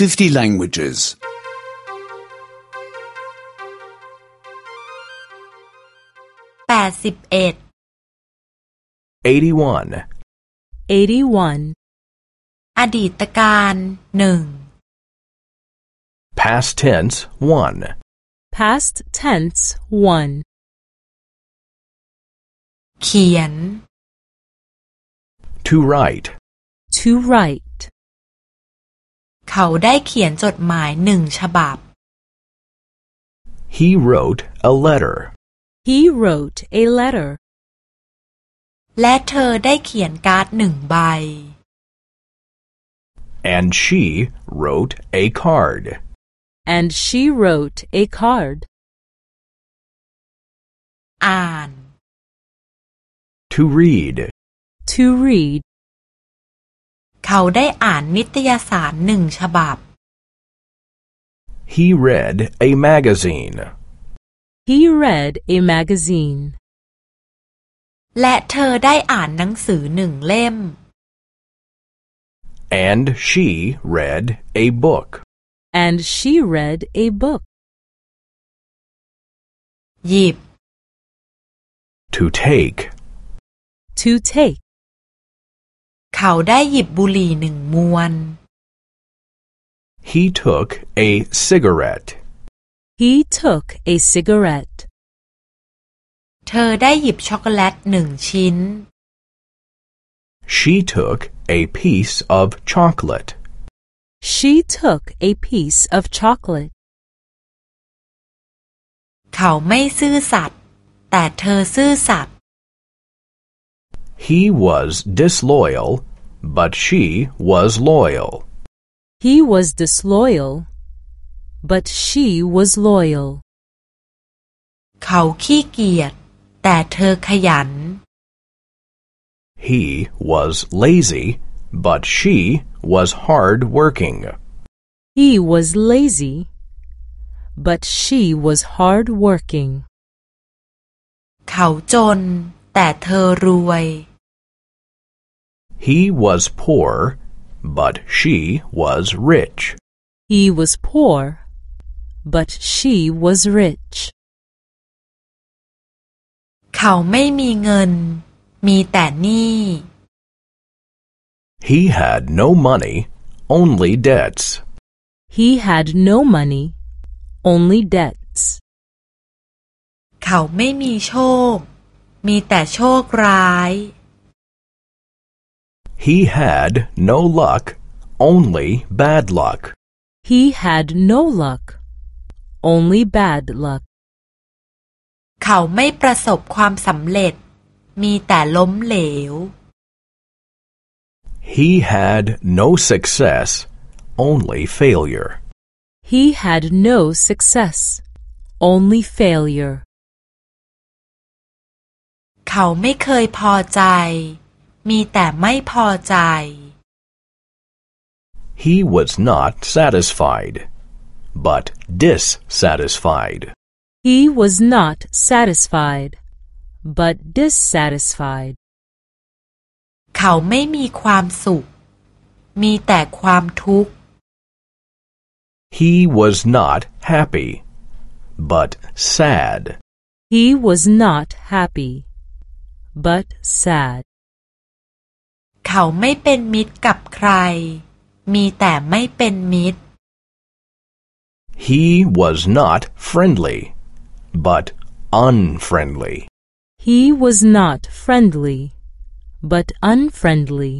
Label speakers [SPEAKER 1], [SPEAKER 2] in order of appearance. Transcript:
[SPEAKER 1] 50 languages.
[SPEAKER 2] 81
[SPEAKER 3] 81
[SPEAKER 4] 81
[SPEAKER 2] อดีตกาลหนึ่ง
[SPEAKER 3] past tense 1
[SPEAKER 4] past tense 1
[SPEAKER 2] เขียน
[SPEAKER 3] to write.
[SPEAKER 4] To write.
[SPEAKER 2] เขาได้เขียนจดหมายหนึ่งฉบับ
[SPEAKER 3] He wrote a letter.
[SPEAKER 4] He wrote a letter.
[SPEAKER 2] และเธอได้เขียนการ์ดหนึ่งใบ
[SPEAKER 3] And she wrote a card.
[SPEAKER 4] And she wrote a card.
[SPEAKER 2] อ่าน
[SPEAKER 3] To read.
[SPEAKER 4] To read.
[SPEAKER 2] เขาได้อ่านนิตยสารหนึ่งฉบับ
[SPEAKER 3] He read a magazine.
[SPEAKER 4] He read a magazine.
[SPEAKER 2] และเธอได้อ่านหนังสือหนึ่งเล่ม
[SPEAKER 3] And she read a book.
[SPEAKER 4] And she read a book.
[SPEAKER 2] หยิบ
[SPEAKER 3] To take.
[SPEAKER 4] To take.
[SPEAKER 2] เขาได้หยิบบุหรี่หนึ่งมวน
[SPEAKER 3] He took a cigarette.
[SPEAKER 4] He took a cigarette.
[SPEAKER 2] เธอได้หยิบช็อกโกแลตหนึ่งชิ้น
[SPEAKER 3] She took a piece of chocolate.
[SPEAKER 4] She took a piece of chocolate.
[SPEAKER 2] เขาไม่ซื่อสัตย์แต่เธอซื่อสัตย์
[SPEAKER 3] He was disloyal, but she was loyal.
[SPEAKER 4] He was disloyal, but she was loyal.
[SPEAKER 2] เขาขี้เกียจแต่เธอขยัน
[SPEAKER 3] He was lazy, but she was hard working.
[SPEAKER 4] He was lazy, but she was hard working.
[SPEAKER 2] เขาจนแต่เธอรวย
[SPEAKER 3] He was poor, but she was rich.
[SPEAKER 4] He was poor, but she was rich.
[SPEAKER 2] เขาไม่มีเงิน มีแต่หนี้
[SPEAKER 3] He had no money, only debts.
[SPEAKER 4] He had no money, only debts.
[SPEAKER 2] เขาไม่มีโชค มีแต่โชคร้าย
[SPEAKER 3] He had no luck, only bad luck.
[SPEAKER 4] He had no luck, only bad luck.
[SPEAKER 2] เขาไม่ประสบความสำเร็จ มีแต่ล้มเหลว
[SPEAKER 3] He had no success, only failure.
[SPEAKER 4] He had no success, only failure.
[SPEAKER 2] เขาไม่เคยพอใจ มีแต่ไม่พอใจ
[SPEAKER 3] He was not satisfied, but dissatisfied.
[SPEAKER 4] He was not satisfied, but dissatisfied.
[SPEAKER 2] เขาไม่มีความสุข มีแต่ความทุกข์
[SPEAKER 3] He was not happy, but sad.
[SPEAKER 4] He was not happy, but sad.
[SPEAKER 2] เขาไม่เป็นมิตรกับใคร มีแต่ไม่เป็นมิตร
[SPEAKER 3] He was not friendly, but unfriendly.
[SPEAKER 4] He was not friendly, but unfriendly.